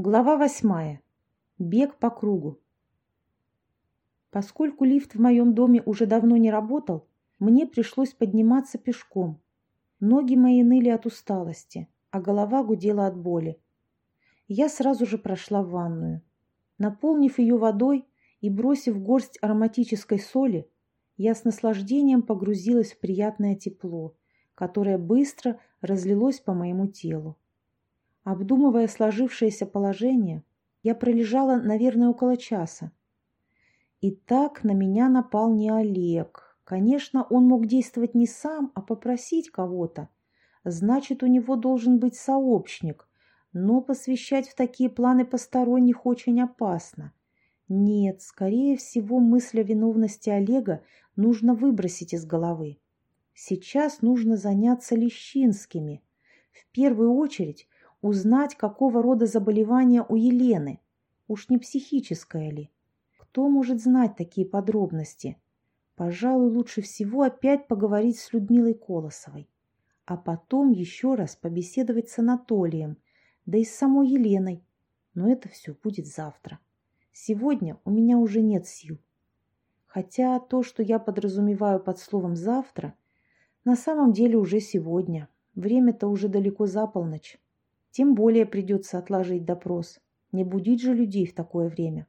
Глава восьмая. Бег по кругу. Поскольку лифт в моем доме уже давно не работал, мне пришлось подниматься пешком. Ноги мои ныли от усталости, а голова гудела от боли. Я сразу же прошла в ванную. Наполнив ее водой и бросив горсть ароматической соли, я с наслаждением погрузилась в приятное тепло, которое быстро разлилось по моему телу. Обдумывая сложившееся положение, я пролежала, наверное, около часа. И так на меня напал не Олег. Конечно, он мог действовать не сам, а попросить кого-то. Значит, у него должен быть сообщник. Но посвящать в такие планы посторонних очень опасно. Нет, скорее всего, мысль о виновности Олега нужно выбросить из головы. Сейчас нужно заняться Лещинскими. В первую очередь узнать, какого рода заболевание у Елены. Уж не психическое ли? Кто может знать такие подробности? Пожалуй, лучше всего опять поговорить с Людмилой Колосовой. А потом еще раз побеседовать с Анатолием, да и с самой Еленой. Но это все будет завтра. Сегодня у меня уже нет сил. Хотя то, что я подразумеваю под словом «завтра», на самом деле уже сегодня. Время-то уже далеко за полночь. Тем более придется отложить допрос. Не будить же людей в такое время.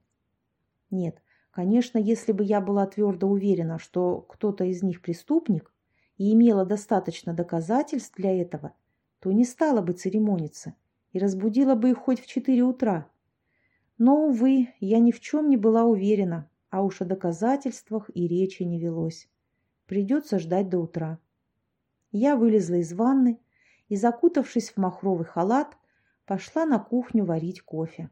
Нет, конечно, если бы я была твердо уверена, что кто-то из них преступник и имела достаточно доказательств для этого, то не стала бы церемониться и разбудила бы их хоть в четыре утра. Но, увы, я ни в чем не была уверена, а уж о доказательствах и речи не велось. Придется ждать до утра. Я вылезла из ванны, и, закутавшись в махровый халат, пошла на кухню варить кофе.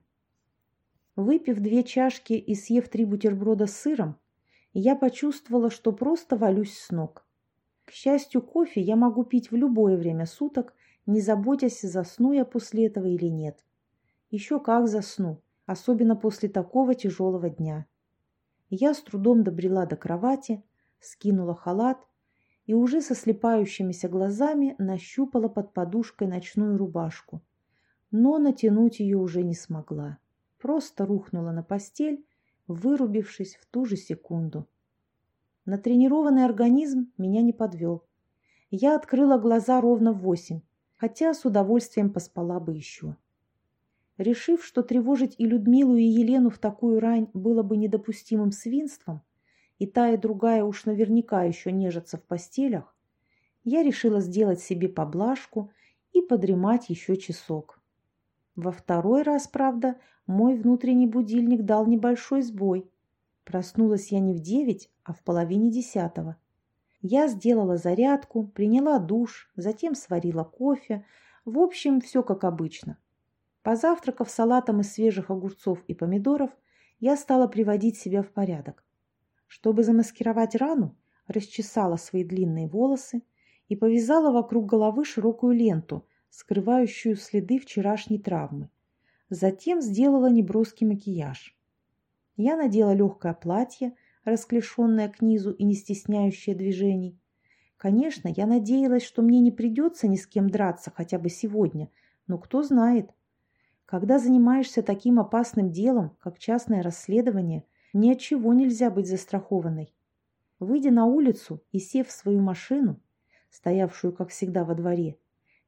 Выпив две чашки и съев три бутерброда с сыром, я почувствовала, что просто валюсь с ног. К счастью, кофе я могу пить в любое время суток, не заботясь, засну я после этого или нет. Еще как засну, особенно после такого тяжелого дня. Я с трудом добрела до кровати, скинула халат и уже со слепающимися глазами нащупала под подушкой ночную рубашку. Но натянуть ее уже не смогла. Просто рухнула на постель, вырубившись в ту же секунду. Натренированный организм меня не подвел. Я открыла глаза ровно в восемь, хотя с удовольствием поспала бы еще. Решив, что тревожить и Людмилу, и Елену в такую рань было бы недопустимым свинством, и та, и другая уж наверняка еще нежатся в постелях, я решила сделать себе поблажку и подремать еще часок. Во второй раз, правда, мой внутренний будильник дал небольшой сбой. Проснулась я не в девять, а в половине десятого. Я сделала зарядку, приняла душ, затем сварила кофе. В общем, все как обычно. Позавтракав салатом из свежих огурцов и помидоров, я стала приводить себя в порядок. Чтобы замаскировать рану, расчесала свои длинные волосы и повязала вокруг головы широкую ленту, скрывающую следы вчерашней травмы. Затем сделала неброский макияж. Я надела легкое платье, расклешенное к низу и не стесняющее движений. Конечно, я надеялась, что мне не придется ни с кем драться хотя бы сегодня, но кто знает. Когда занимаешься таким опасным делом, как частное расследование – ни от чего нельзя быть застрахованной. Выйдя на улицу и сев в свою машину, стоявшую, как всегда, во дворе,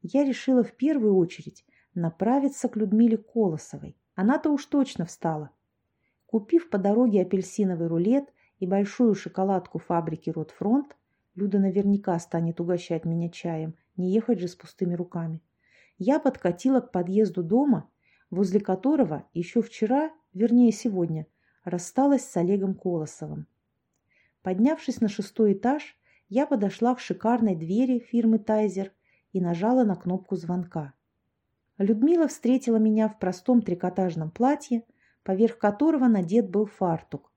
я решила в первую очередь направиться к Людмиле Колосовой. Она-то уж точно встала. Купив по дороге апельсиновый рулет и большую шоколадку фабрики «Ротфронт», Люда наверняка станет угощать меня чаем, не ехать же с пустыми руками. Я подкатила к подъезду дома, возле которого еще вчера, вернее сегодня, рассталась с Олегом Колосовым. Поднявшись на шестой этаж, я подошла к шикарной двери фирмы «Тайзер» и нажала на кнопку звонка. Людмила встретила меня в простом трикотажном платье, поверх которого надет был фартук.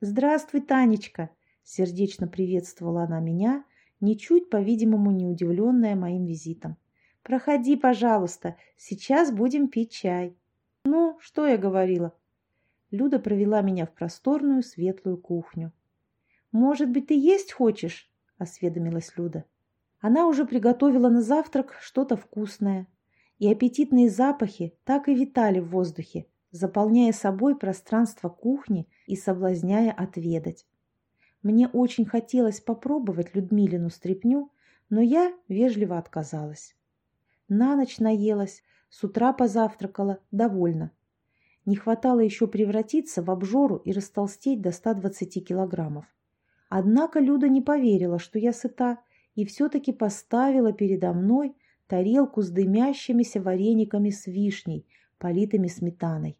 «Здравствуй, Танечка!» – сердечно приветствовала она меня, ничуть, по-видимому, не удивленная моим визитом. «Проходи, пожалуйста, сейчас будем пить чай». «Ну, что я говорила? Люда провела меня в просторную светлую кухню. «Может быть, ты есть хочешь?» – осведомилась Люда. Она уже приготовила на завтрак что-то вкусное. и аппетитные запахи так и витали в воздухе, заполняя собой пространство кухни и соблазняя отведать. Мне очень хотелось попробовать Людмилину стряпню, но я вежливо отказалась. На ночь наелась, с утра позавтракала, довольна. Не хватало еще превратиться в обжору и растолстеть до 120 килограммов. Однако Люда не поверила, что я сыта, и все-таки поставила передо мной тарелку с дымящимися варениками с вишней, политыми сметаной.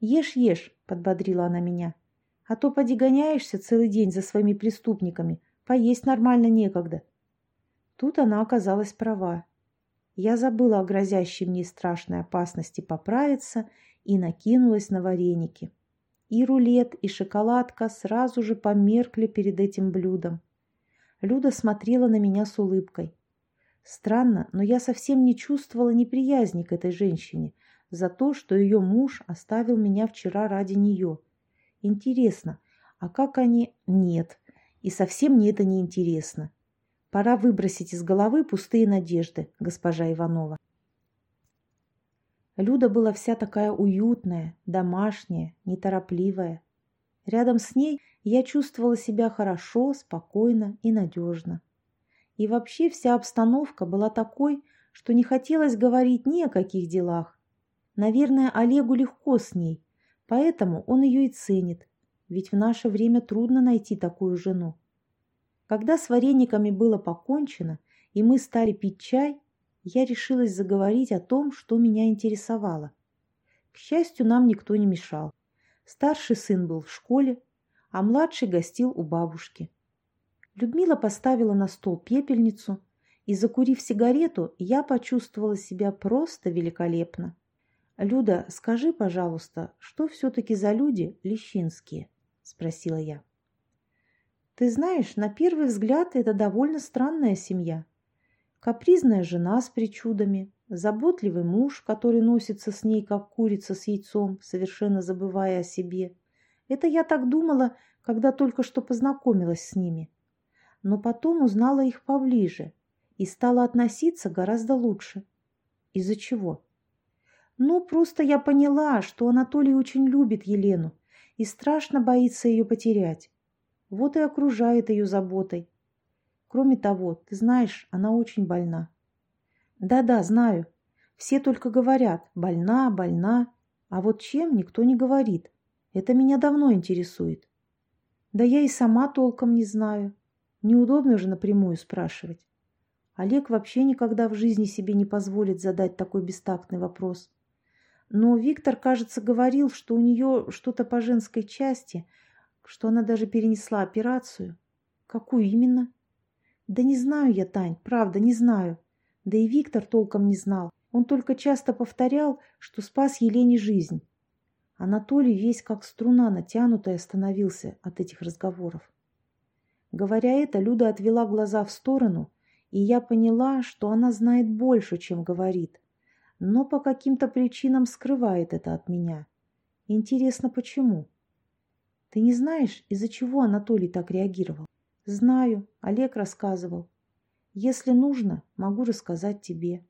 «Ешь, ешь», — подбодрила она меня, — «а то поди гоняешься целый день за своими преступниками, поесть нормально некогда». Тут она оказалась права. Я забыла о грозящей мне страшной опасности поправиться и накинулась на вареники. И рулет, и шоколадка сразу же померкли перед этим блюдом. Люда смотрела на меня с улыбкой. Странно, но я совсем не чувствовала неприязни к этой женщине за то, что ее муж оставил меня вчера ради нее. Интересно, а как они... Нет, и совсем мне это не интересно. Пора выбросить из головы пустые надежды, госпожа Иванова. Люда была вся такая уютная, домашняя, неторопливая. Рядом с ней я чувствовала себя хорошо, спокойно и надежно. И вообще вся обстановка была такой, что не хотелось говорить ни о каких делах. Наверное, Олегу легко с ней, поэтому он ее и ценит, ведь в наше время трудно найти такую жену. Когда с варениками было покончено, и мы стали пить чай, я решилась заговорить о том, что меня интересовало. К счастью, нам никто не мешал. Старший сын был в школе, а младший гостил у бабушки. Людмила поставила на стол пепельницу, и, закурив сигарету, я почувствовала себя просто великолепно. «Люда, скажи, пожалуйста, что все-таки за люди лещинские?» – спросила я. Ты знаешь, на первый взгляд это довольно странная семья. Капризная жена с причудами, заботливый муж, который носится с ней, как курица с яйцом, совершенно забывая о себе. Это я так думала, когда только что познакомилась с ними. Но потом узнала их поближе и стала относиться гораздо лучше. Из-за чего? Ну, просто я поняла, что Анатолий очень любит Елену и страшно боится ее потерять. Вот и окружает ее заботой. Кроме того, ты знаешь, она очень больна. Да-да, знаю. Все только говорят «больна, больна», а вот чем никто не говорит. Это меня давно интересует. Да я и сама толком не знаю. Неудобно же напрямую спрашивать. Олег вообще никогда в жизни себе не позволит задать такой бестактный вопрос. Но Виктор, кажется, говорил, что у нее что-то по женской части – что она даже перенесла операцию. Какую именно? Да не знаю я, Тань, правда, не знаю. Да и Виктор толком не знал. Он только часто повторял, что спас Елене жизнь. Анатолий весь как струна натянутая становился от этих разговоров. Говоря это, Люда отвела глаза в сторону, и я поняла, что она знает больше, чем говорит, но по каким-то причинам скрывает это от меня. Интересно, почему? Ты не знаешь, из-за чего Анатолий так реагировал? Знаю, Олег рассказывал. Если нужно, могу рассказать тебе.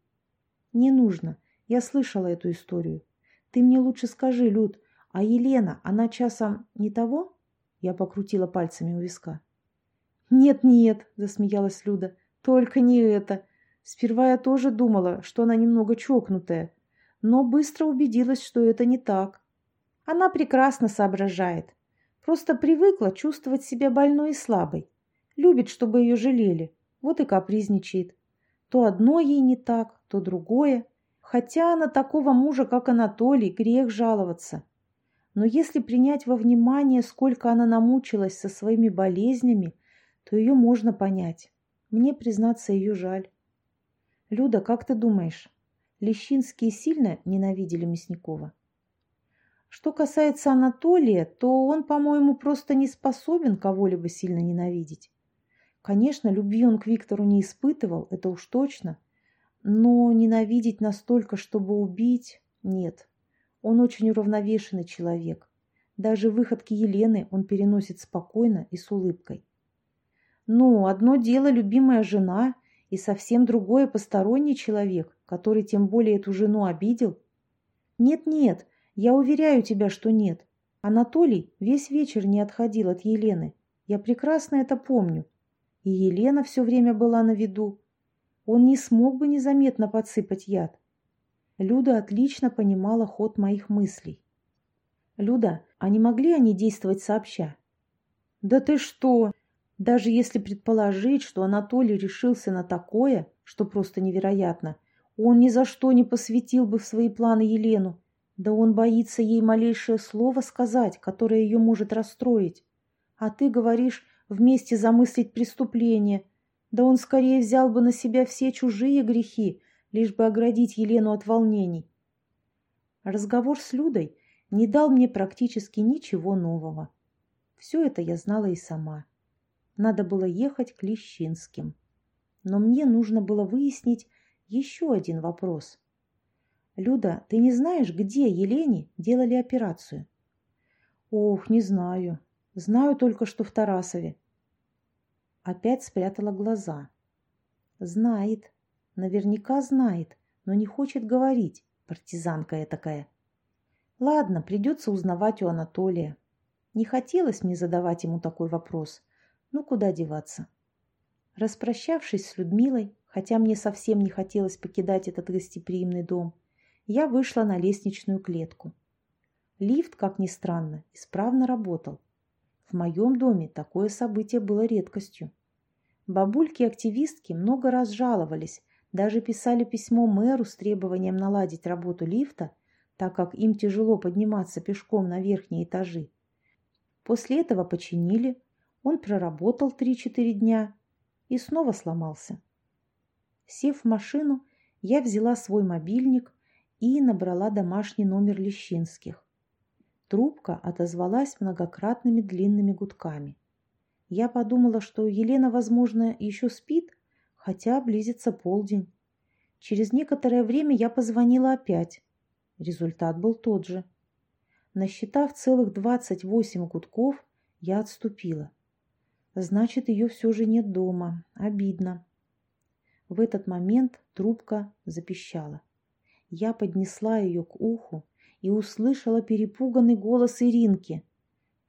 Не нужно. Я слышала эту историю. Ты мне лучше скажи, Люд, а Елена, она часом не того? Я покрутила пальцами у виска. Нет-нет, засмеялась Люда, только не это. Сперва я тоже думала, что она немного чокнутая, но быстро убедилась, что это не так. Она прекрасно соображает. Просто привыкла чувствовать себя больной и слабой. Любит, чтобы ее жалели. Вот и капризничает. То одно ей не так, то другое. Хотя на такого мужа, как Анатолий, грех жаловаться. Но если принять во внимание, сколько она намучилась со своими болезнями, то ее можно понять. Мне, признаться, ее жаль. Люда, как ты думаешь, Лещинские сильно ненавидели Мясникова? Что касается Анатолия, то он, по-моему, просто не способен кого-либо сильно ненавидеть. Конечно, любви он к Виктору не испытывал, это уж точно. Но ненавидеть настолько, чтобы убить, нет. Он очень уравновешенный человек. Даже выходки Елены он переносит спокойно и с улыбкой. Ну, одно дело любимая жена, и совсем другое посторонний человек, который тем более эту жену обидел? Нет-нет, я уверяю тебя, что нет. Анатолий весь вечер не отходил от Елены. Я прекрасно это помню. И Елена все время была на виду. Он не смог бы незаметно подсыпать яд. Люда отлично понимала ход моих мыслей. «Люда, а не могли они действовать сообща?» «Да ты что! Даже если предположить, что Анатолий решился на такое, что просто невероятно, он ни за что не посвятил бы в свои планы Елену. Да он боится ей малейшее слово сказать, которое ее может расстроить. А ты говоришь вместе замыслить преступление. Да он скорее взял бы на себя все чужие грехи, лишь бы оградить Елену от волнений. Разговор с Людой не дал мне практически ничего нового. Все это я знала и сама. Надо было ехать к Лещинским. Но мне нужно было выяснить еще один вопрос. «Люда, ты не знаешь, где Елене делали операцию?» «Ох, не знаю. Знаю только, что в Тарасове». Опять спрятала глаза. «Знает. Наверняка знает, но не хочет говорить. Партизанка я такая. Ладно, придется узнавать у Анатолия. Не хотелось мне задавать ему такой вопрос. Ну, куда деваться?» Распрощавшись с Людмилой, хотя мне совсем не хотелось покидать этот гостеприимный дом, я вышла на лестничную клетку. Лифт, как ни странно, исправно работал. В моем доме такое событие было редкостью. Бабульки-активистки много раз жаловались, даже писали письмо мэру с требованием наладить работу лифта, так как им тяжело подниматься пешком на верхние этажи. После этого починили, он проработал 3-4 дня и снова сломался. Сев в машину, я взяла свой мобильник и набрала домашний номер Лещинских. Трубка отозвалась многократными длинными гудками. Я подумала, что Елена, возможно, еще спит, хотя близится полдень. Через некоторое время я позвонила опять. Результат был тот же. Насчитав целых двадцать восемь гудков, я отступила. Значит, ее все же нет дома. Обидно. В этот момент трубка запищала. Я поднесла ее к уху и услышала перепуганный голос Иринки.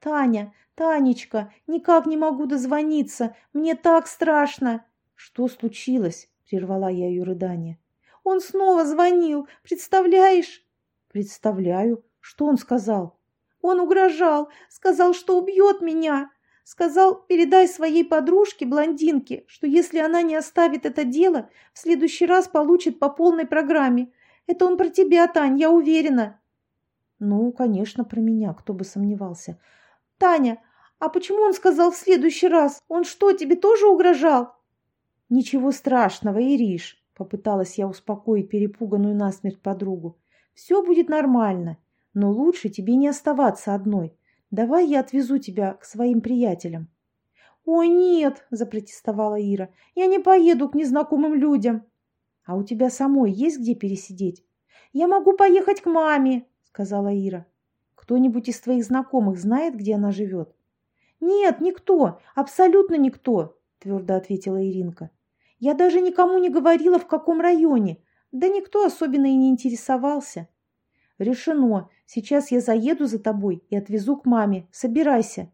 «Таня, Танечка, никак не могу дозвониться, мне так страшно!» «Что случилось?» — прервала я ее рыдание. «Он снова звонил, представляешь?» «Представляю. Что он сказал?» «Он угрожал, сказал, что убьет меня!» Сказал, передай своей подружке, блондинке, что если она не оставит это дело, в следующий раз получит по полной программе. Это он про тебя, Тань, я уверена. Ну, конечно, про меня, кто бы сомневался. Таня, а почему он сказал в следующий раз? Он что, тебе тоже угрожал? Ничего страшного, Ириш, попыталась я успокоить перепуганную насмерть подругу. Все будет нормально, но лучше тебе не оставаться одной. Давай я отвезу тебя к своим приятелям. «Ой, нет!» – запротестовала Ира. «Я не поеду к незнакомым людям». «А у тебя самой есть где пересидеть?» «Я могу поехать к маме», — сказала Ира. «Кто-нибудь из твоих знакомых знает, где она живет?» «Нет, никто, абсолютно никто», — твердо ответила Иринка. «Я даже никому не говорила, в каком районе. Да никто особенно и не интересовался». «Решено. Сейчас я заеду за тобой и отвезу к маме. Собирайся».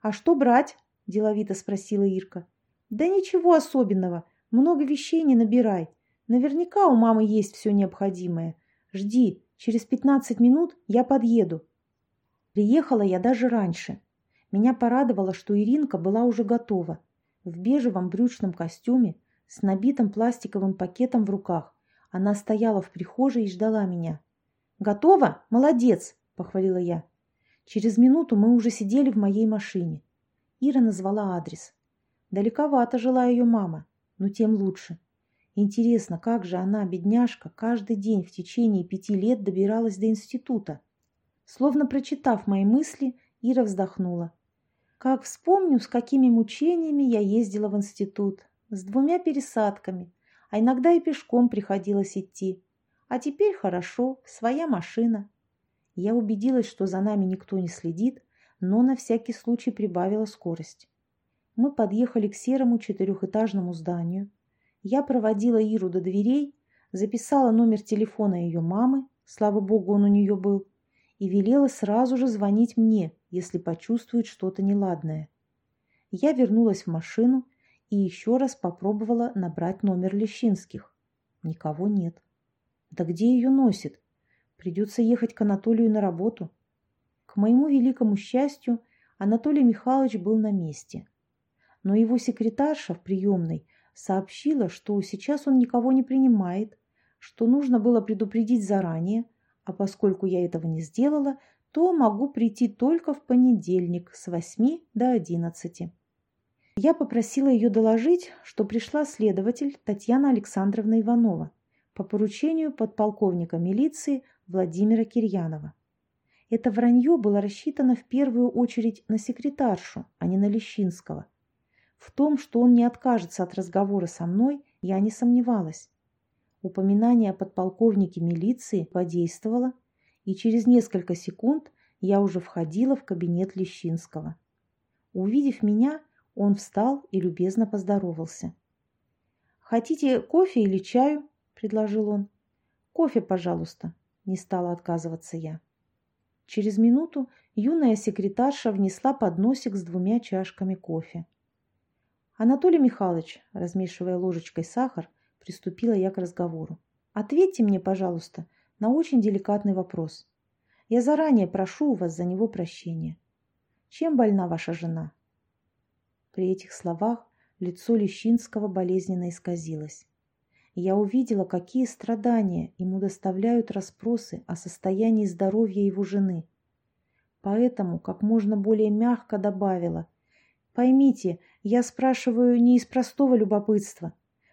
«А что брать?» – деловито спросила Ирка. «Да ничего особенного. Много вещей не набирай. Наверняка у мамы есть все необходимое. Жди, через пятнадцать минут я подъеду. Приехала я даже раньше. Меня порадовало, что Иринка была уже готова. В бежевом брючном костюме, с набитым пластиковым пакетом в руках. Она стояла в прихожей и ждала меня. «Готова? Молодец!» – похвалила я. Через минуту мы уже сидели в моей машине. Ира назвала адрес. Далековато жила ее мама, но тем лучше. Интересно, как же она, бедняжка, каждый день в течение пяти лет добиралась до института? Словно прочитав мои мысли, Ира вздохнула. Как вспомню, с какими мучениями я ездила в институт. С двумя пересадками, а иногда и пешком приходилось идти. А теперь хорошо, своя машина. Я убедилась, что за нами никто не следит, но на всякий случай прибавила скорость. Мы подъехали к серому четырехэтажному зданию, я проводила Иру до дверей, записала номер телефона ее мамы, слава богу, он у нее был, и велела сразу же звонить мне, если почувствует что-то неладное. Я вернулась в машину и еще раз попробовала набрать номер Лещинских. Никого нет. Да где ее носит? Придется ехать к Анатолию на работу. К моему великому счастью, Анатолий Михайлович был на месте. Но его секретарша в приемной сообщила, что сейчас он никого не принимает, что нужно было предупредить заранее, а поскольку я этого не сделала, то могу прийти только в понедельник с 8 до 11. Я попросила ее доложить, что пришла следователь Татьяна Александровна Иванова по поручению подполковника милиции Владимира Кирьянова. Это вранье было рассчитано в первую очередь на секретаршу, а не на Лещинского. В том, что он не откажется от разговора со мной, я не сомневалась. Упоминание о подполковнике милиции подействовало, и через несколько секунд я уже входила в кабинет Лещинского. Увидев меня, он встал и любезно поздоровался. «Хотите кофе или чаю?» – предложил он. «Кофе, пожалуйста», – не стала отказываться я. Через минуту юная секретарша внесла подносик с двумя чашками кофе. «Анатолий Михайлович», – размешивая ложечкой сахар, приступила я к разговору. «Ответьте мне, пожалуйста, на очень деликатный вопрос. Я заранее прошу у вас за него прощения. Чем больна ваша жена?» При этих словах лицо Лещинского болезненно исказилось. Я увидела, какие страдания ему доставляют расспросы о состоянии здоровья его жены. Поэтому как можно более мягко добавила. «Поймите, я спрашиваю не из простого любопытства.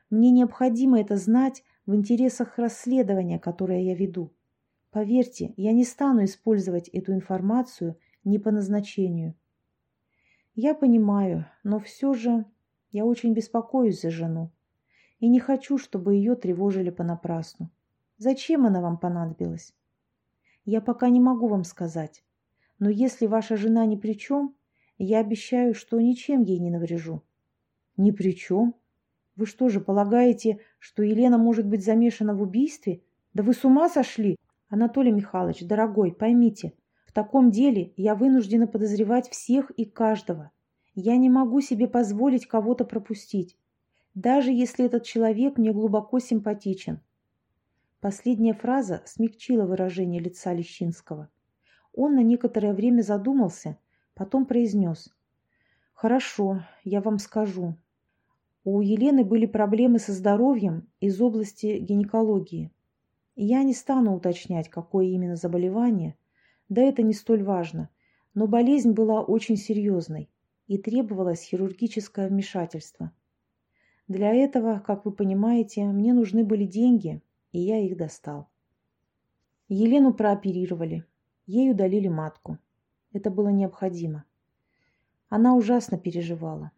Мне необходимо это знать в интересах расследования, которое я веду. Поверьте, я не стану использовать эту информацию не по назначению. Я понимаю, но все же я очень беспокоюсь за жену и не хочу, чтобы ее тревожили понапрасну. Зачем она вам понадобилась? Я пока не могу вам сказать, но если ваша жена ни при чем, я обещаю, что ничем ей не наврежу. Ни при чем? Вы что же, полагаете, что Елена может быть замешана в убийстве? Да вы с ума сошли? Анатолий Михайлович, дорогой, поймите, в таком деле я вынуждена подозревать всех и каждого. Я не могу себе позволить кого-то пропустить, даже если этот человек мне глубоко симпатичен. Последняя фраза смягчила выражение лица Лещинского. Он на некоторое время задумался, потом произнес. «Хорошо, я вам скажу. У Елены были проблемы со здоровьем из области гинекологии. Я не стану уточнять, какое именно заболевание, да это не столь важно. Но болезнь была очень серьезной и требовалось хирургическое вмешательство. Для этого, как вы понимаете, мне нужны были деньги, и я их достал. Елену прооперировали. Ей удалили матку. Это было необходимо. Она ужасно переживала.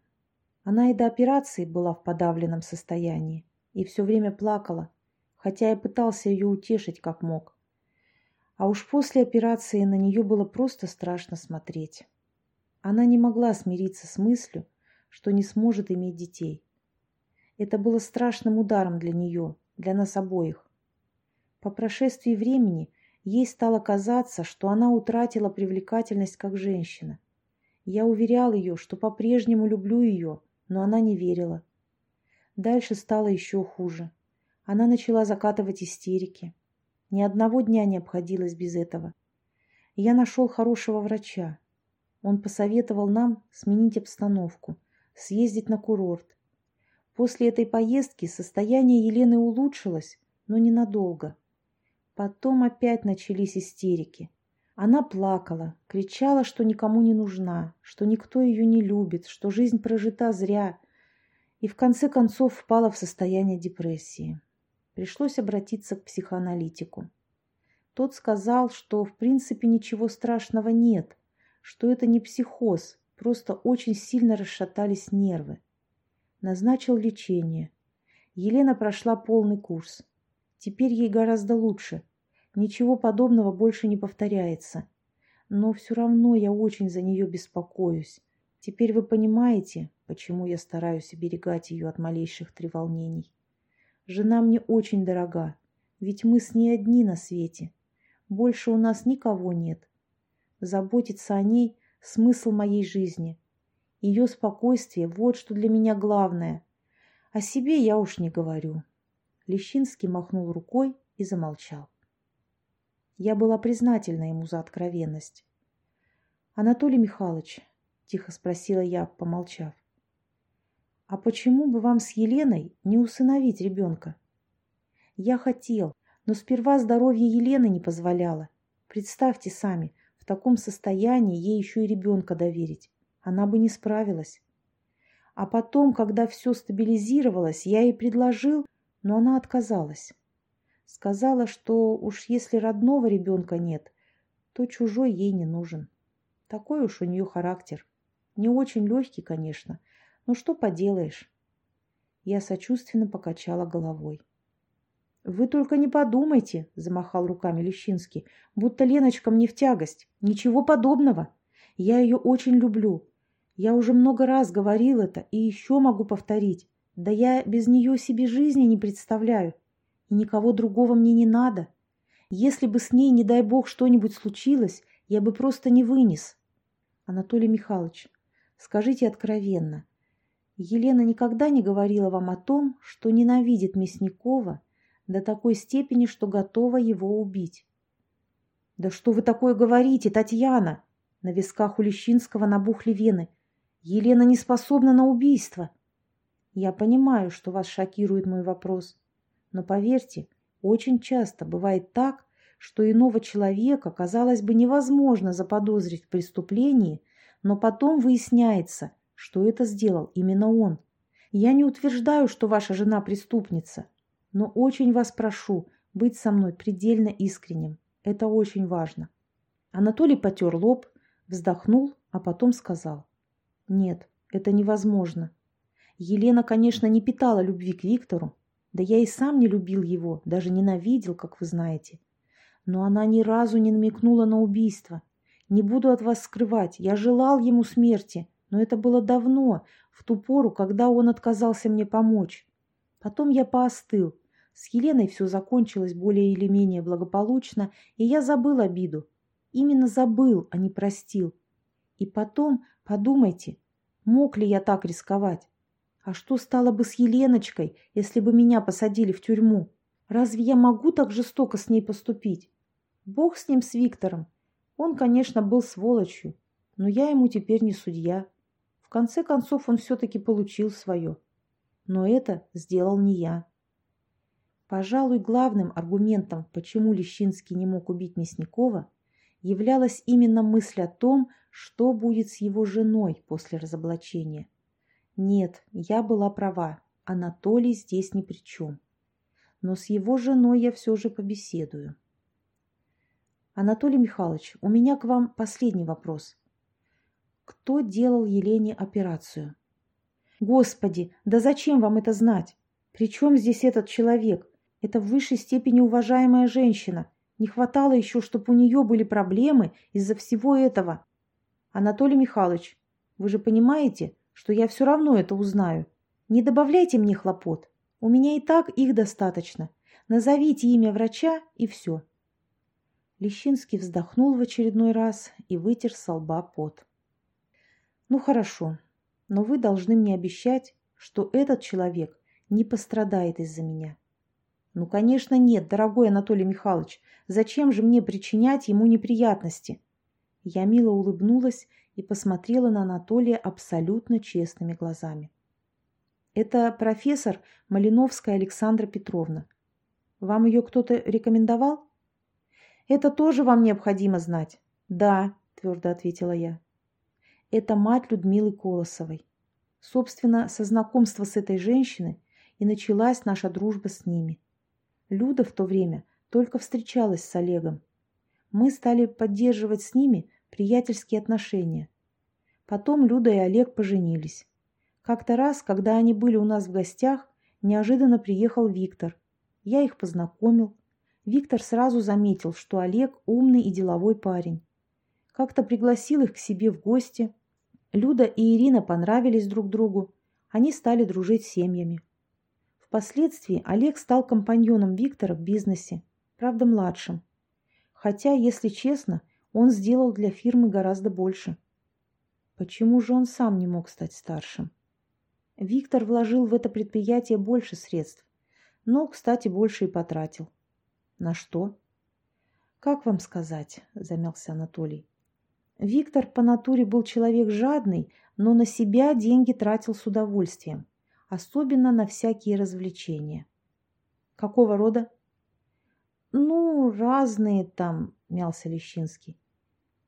Она и до операции была в подавленном состоянии и все время плакала, хотя я пытался ее утешить как мог. А уж после операции на нее было просто страшно смотреть. Она не могла смириться с мыслью, что не сможет иметь детей. Это было страшным ударом для нее, для нас обоих. По прошествии времени ей стало казаться, что она утратила привлекательность как женщина. Я уверял ее, что по-прежнему люблю ее, но она не верила. Дальше стало еще хуже. Она начала закатывать истерики. Ни одного дня не обходилось без этого. Я нашел хорошего врача. Он посоветовал нам сменить обстановку, съездить на курорт. После этой поездки состояние Елены улучшилось, но ненадолго. Потом опять начались истерики. Она плакала, кричала, что никому не нужна, что никто ее не любит, что жизнь прожита зря, и в конце концов впала в состояние депрессии. Пришлось обратиться к психоаналитику. Тот сказал, что в принципе ничего страшного нет, что это не психоз, просто очень сильно расшатались нервы. Назначил лечение. Елена прошла полный курс. Теперь ей гораздо лучше. Ничего подобного больше не повторяется. Но все равно я очень за нее беспокоюсь. Теперь вы понимаете, почему я стараюсь оберегать ее от малейших треволнений. Жена мне очень дорога, ведь мы с ней одни на свете. Больше у нас никого нет. Заботиться о ней – смысл моей жизни. Ее спокойствие – вот что для меня главное. О себе я уж не говорю. Лещинский махнул рукой и замолчал. Я была признательна ему за откровенность. «Анатолий Михайлович», – тихо спросила я, помолчав, «а почему бы вам с Еленой не усыновить ребенка?» Я хотел, но сперва здоровье Елены не позволяло. Представьте сами, в таком состоянии ей еще и ребенка доверить. Она бы не справилась. А потом, когда все стабилизировалось, я ей предложил, но она отказалась. Сказала, что уж если родного ребенка нет, то чужой ей не нужен. Такой уж у нее характер. Не очень легкий, конечно, но что поделаешь. Я сочувственно покачала головой. «Вы только не подумайте», – замахал руками Лещинский, – «будто Леночка мне в тягость. Ничего подобного. Я ее очень люблю. Я уже много раз говорил это и еще могу повторить. Да я без нее себе жизни не представляю. И никого другого мне не надо. Если бы с ней, не дай бог, что-нибудь случилось, я бы просто не вынес. Анатолий Михайлович, скажите откровенно, Елена никогда не говорила вам о том, что ненавидит Мясникова до такой степени, что готова его убить? «Да что вы такое говорите, Татьяна?» На висках у Лещинского набухли вены. «Елена не способна на убийство». «Я понимаю, что вас шокирует мой вопрос. Но поверьте, очень часто бывает так, что иного человека, казалось бы, невозможно заподозрить в преступлении, но потом выясняется, что это сделал именно он. Я не утверждаю, что ваша жена преступница, но очень вас прошу быть со мной предельно искренним. Это очень важно. Анатолий потер лоб, вздохнул, а потом сказал. Нет, это невозможно. Елена, конечно, не питала любви к Виктору, да я и сам не любил его, даже ненавидел, как вы знаете. Но она ни разу не намекнула на убийство. Не буду от вас скрывать, я желал ему смерти, но это было давно, в ту пору, когда он отказался мне помочь. Потом я поостыл. С Еленой все закончилось более или менее благополучно, и я забыл обиду. Именно забыл, а не простил. И потом, подумайте, мог ли я так рисковать? А что стало бы с Еленочкой, если бы меня посадили в тюрьму? Разве я могу так жестоко с ней поступить? Бог с ним, с Виктором. Он, конечно, был сволочью, но я ему теперь не судья. В конце концов, он все-таки получил свое. Но это сделал не я. Пожалуй, главным аргументом, почему Лещинский не мог убить Мясникова, являлась именно мысль о том, что будет с его женой после разоблачения. Нет, я была права. Анатолий здесь ни при чем. Но с его женой я все же побеседую. Анатолий Михайлович, у меня к вам последний вопрос. Кто делал Елене операцию? Господи, да зачем вам это знать? Причем здесь этот человек? Это в высшей степени уважаемая женщина. Не хватало еще, чтобы у нее были проблемы из-за всего этого. Анатолий Михайлович, вы же понимаете, что я все равно это узнаю. Не добавляйте мне хлопот. У меня и так их достаточно. Назовите имя врача и все. Лещинский вздохнул в очередной раз и вытер со лба пот. Ну хорошо, но вы должны мне обещать, что этот человек не пострадает из-за меня. Ну, конечно, нет, дорогой Анатолий Михайлович. Зачем же мне причинять ему неприятности? Я мило улыбнулась и посмотрела на Анатолия абсолютно честными глазами. «Это профессор Малиновская Александра Петровна. Вам ее кто-то рекомендовал?» «Это тоже вам необходимо знать». «Да», – твердо ответила я. «Это мать Людмилы Колосовой. Собственно, со знакомства с этой женщиной и началась наша дружба с ними. Люда в то время только встречалась с Олегом. Мы стали поддерживать с ними приятельские отношения. Потом Люда и Олег поженились. Как-то раз, когда они были у нас в гостях, неожиданно приехал Виктор. Я их познакомил. Виктор сразу заметил, что Олег умный и деловой парень. Как-то пригласил их к себе в гости. Люда и Ирина понравились друг другу. Они стали дружить семьями. Впоследствии Олег стал компаньоном Виктора в бизнесе, правда младшим. Хотя, если честно, он сделал для фирмы гораздо больше. Почему же он сам не мог стать старшим? Виктор вложил в это предприятие больше средств, но, кстати, больше и потратил. На что? Как вам сказать, замялся Анатолий. Виктор по натуре был человек жадный, но на себя деньги тратил с удовольствием, особенно на всякие развлечения. Какого рода? Ну, разные там, мялся Лещинский.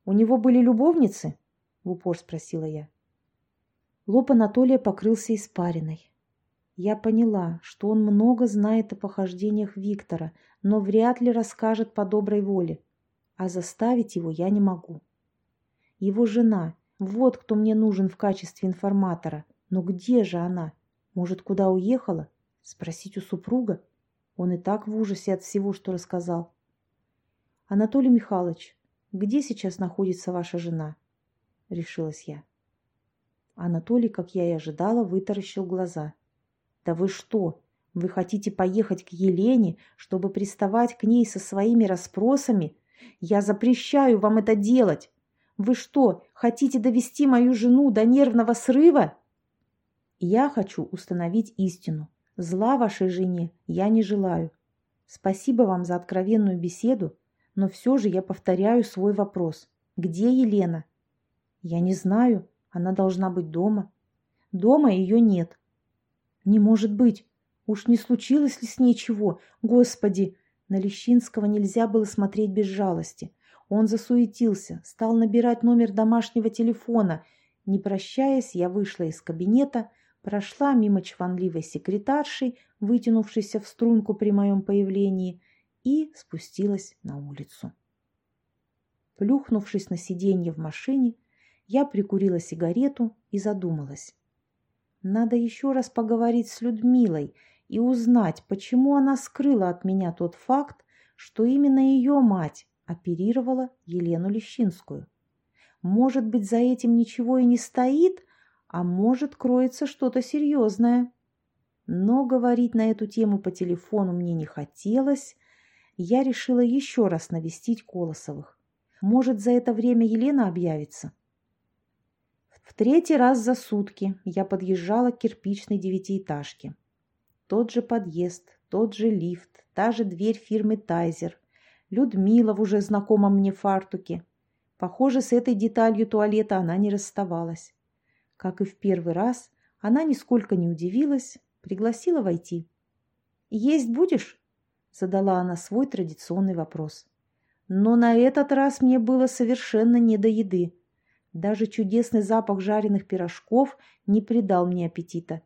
У него были любовницы? В упор спросила я. Лоб Анатолия покрылся испариной. Я поняла, что он много знает о похождениях Виктора, но вряд ли расскажет по доброй воле, а заставить его я не могу. Его жена, вот кто мне нужен в качестве информатора. Но где же она? Может, куда уехала? Спросить у супруга? Он и так в ужасе от всего, что рассказал. Анатолий Михайлович, где сейчас находится ваша жена? Решилась я. Анатолий, как я и ожидала, вытаращил глаза. «Да вы что? Вы хотите поехать к Елене, чтобы приставать к ней со своими расспросами? Я запрещаю вам это делать! Вы что, хотите довести мою жену до нервного срыва?» «Я хочу установить истину. Зла вашей жене я не желаю. Спасибо вам за откровенную беседу, но все же я повторяю свой вопрос. Где Елена?» «Я не знаю», она должна быть дома. Дома ее нет. Не может быть. Уж не случилось ли с ней чего? Господи! На Лещинского нельзя было смотреть без жалости. Он засуетился, стал набирать номер домашнего телефона. Не прощаясь, я вышла из кабинета, прошла мимо чванливой секретарши, вытянувшейся в струнку при моем появлении, и спустилась на улицу. Плюхнувшись на сиденье в машине, я прикурила сигарету и задумалась. Надо еще раз поговорить с Людмилой и узнать, почему она скрыла от меня тот факт, что именно ее мать оперировала Елену Лещинскую. Может быть, за этим ничего и не стоит, а может, кроется что-то серьезное. Но говорить на эту тему по телефону мне не хотелось. Я решила еще раз навестить Колосовых. Может, за это время Елена объявится. В третий раз за сутки я подъезжала к кирпичной девятиэтажке. Тот же подъезд, тот же лифт, та же дверь фирмы «Тайзер», Людмила в уже знакомом мне фартуке. Похоже, с этой деталью туалета она не расставалась. Как и в первый раз, она нисколько не удивилась, пригласила войти. «Есть будешь?» – задала она свой традиционный вопрос. Но на этот раз мне было совершенно не до еды. Даже чудесный запах жареных пирожков не придал мне аппетита.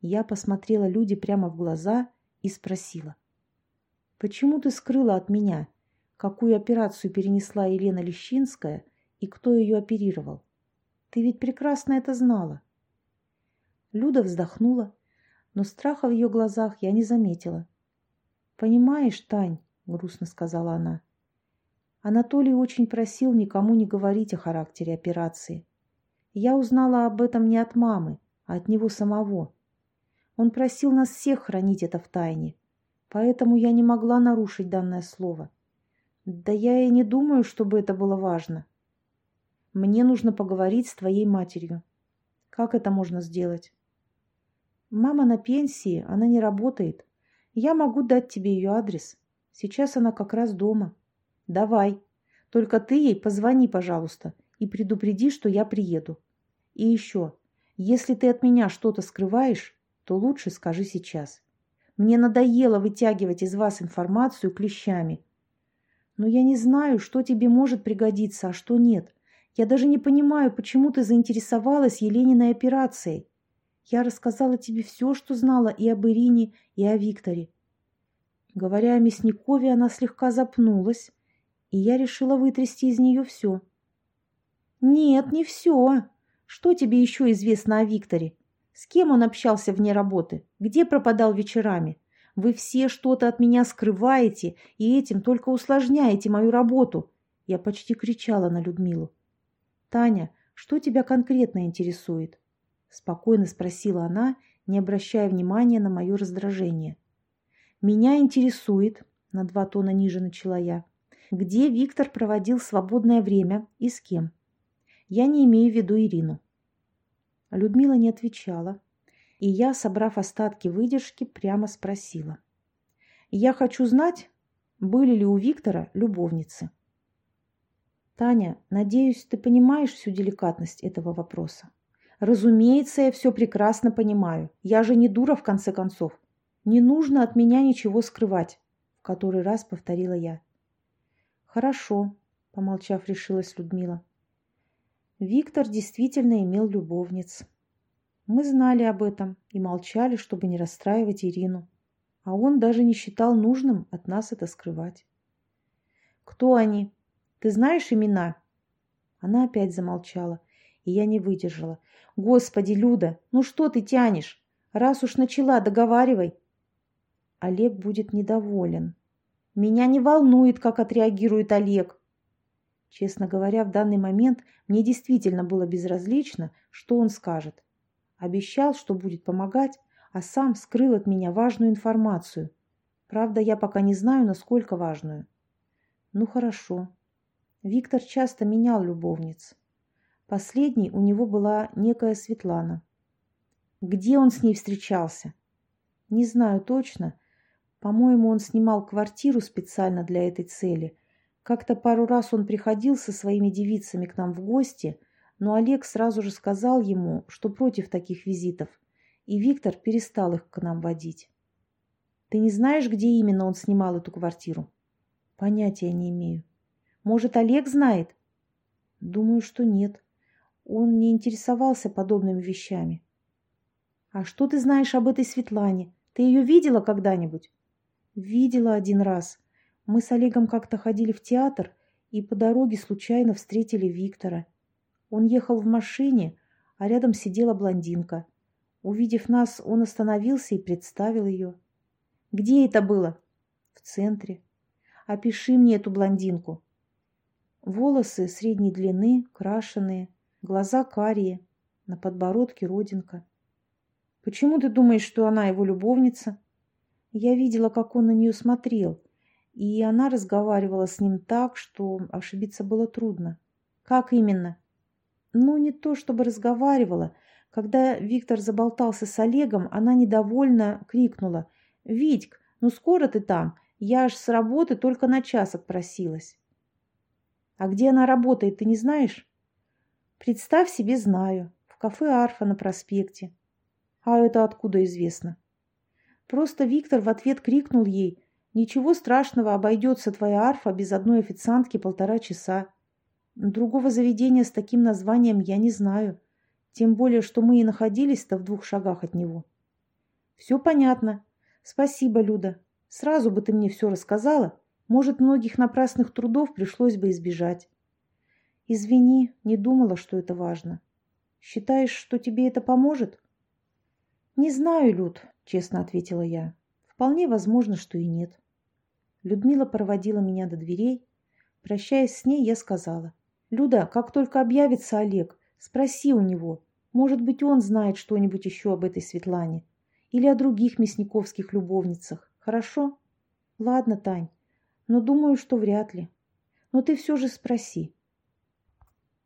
Я посмотрела люди прямо в глаза и спросила. «Почему ты скрыла от меня, какую операцию перенесла Елена Лещинская и кто ее оперировал? Ты ведь прекрасно это знала». Люда вздохнула, но страха в ее глазах я не заметила. «Понимаешь, Тань», — грустно сказала она, — Анатолий очень просил никому не говорить о характере операции. Я узнала об этом не от мамы, а от него самого. Он просил нас всех хранить это в тайне, поэтому я не могла нарушить данное слово. Да я и не думаю, чтобы это было важно. Мне нужно поговорить с твоей матерью. Как это можно сделать? Мама на пенсии, она не работает. Я могу дать тебе ее адрес. Сейчас она как раз дома. Давай. Только ты ей позвони, пожалуйста, и предупреди, что я приеду. И еще, если ты от меня что-то скрываешь, то лучше скажи сейчас. Мне надоело вытягивать из вас информацию клещами. Но я не знаю, что тебе может пригодиться, а что нет. Я даже не понимаю, почему ты заинтересовалась Елениной операцией. Я рассказала тебе все, что знала и об Ирине, и о Викторе. Говоря о Мясникове, она слегка запнулась, и я решила вытрясти из нее все. «Нет, не все. Что тебе еще известно о Викторе? С кем он общался вне работы? Где пропадал вечерами? Вы все что-то от меня скрываете и этим только усложняете мою работу!» Я почти кричала на Людмилу. «Таня, что тебя конкретно интересует?» Спокойно спросила она не обращая внимания на мое раздражение. «Меня интересует», — на два тона ниже начала я, «где Виктор проводил свободное время и с кем?» Я не имею в виду Ирину. Людмила не отвечала, и я, собрав остатки выдержки, прямо спросила. «Я хочу знать, были ли у Виктора любовницы?» «Таня, надеюсь, ты понимаешь всю деликатность этого вопроса?» «Разумеется, я все прекрасно понимаю. Я же не дура, в конце концов. Не нужно от меня ничего скрывать», — в который раз повторила я. «Хорошо», — помолчав, решилась Людмила. Виктор действительно имел любовниц. Мы знали об этом и молчали, чтобы не расстраивать Ирину. А он даже не считал нужным от нас это скрывать. «Кто они? Ты знаешь имена?» Она опять замолчала, и я не выдержала. «Господи, Люда, ну что ты тянешь? Раз уж начала, договаривай!» Олег будет недоволен. «Меня не волнует, как отреагирует Олег», Честно говоря, в данный момент мне действительно было безразлично, что он скажет. Обещал, что будет помогать, а сам скрыл от меня важную информацию. Правда, я пока не знаю, насколько важную. Ну хорошо. Виктор часто менял любовниц. Последней у него была некая Светлана. Где он с ней встречался? Не знаю точно. По-моему, он снимал квартиру специально для этой цели – как-то пару раз он приходил со своими девицами к нам в гости, но Олег сразу же сказал ему, что против таких визитов, и Виктор перестал их к нам водить. Ты не знаешь, где именно он снимал эту квартиру? Понятия не имею. Может, Олег знает? Думаю, что нет. Он не интересовался подобными вещами. А что ты знаешь об этой Светлане? Ты ее видела когда-нибудь? Видела один раз. Мы с Олегом как-то ходили в театр и по дороге случайно встретили Виктора. Он ехал в машине, а рядом сидела блондинка. Увидев нас, он остановился и представил ее. «Где это было?» «В центре». «Опиши мне эту блондинку». Волосы средней длины, крашеные, глаза карие, на подбородке родинка. «Почему ты думаешь, что она его любовница?» Я видела, как он на нее смотрел, и она разговаривала с ним так, что ошибиться было трудно. Как именно? Ну, не то чтобы разговаривала. Когда Виктор заболтался с Олегом, она недовольно крикнула. «Витьк, ну скоро ты там? Я аж с работы только на час отпросилась». «А где она работает, ты не знаешь?» «Представь себе, знаю. В кафе «Арфа» на проспекте». «А это откуда известно?» Просто Виктор в ответ крикнул ей Ничего страшного, обойдется твоя арфа без одной официантки полтора часа. Другого заведения с таким названием я не знаю. Тем более, что мы и находились-то в двух шагах от него. Все понятно. Спасибо, Люда. Сразу бы ты мне все рассказала. Может, многих напрасных трудов пришлось бы избежать. Извини, не думала, что это важно. Считаешь, что тебе это поможет? Не знаю, Люд, честно ответила я. Вполне возможно, что и нет. Людмила проводила меня до дверей. Прощаясь с ней, я сказала. «Люда, как только объявится Олег, спроси у него. Может быть, он знает что-нибудь еще об этой Светлане. Или о других мясниковских любовницах. Хорошо?» «Ладно, Тань, но думаю, что вряд ли. Но ты все же спроси.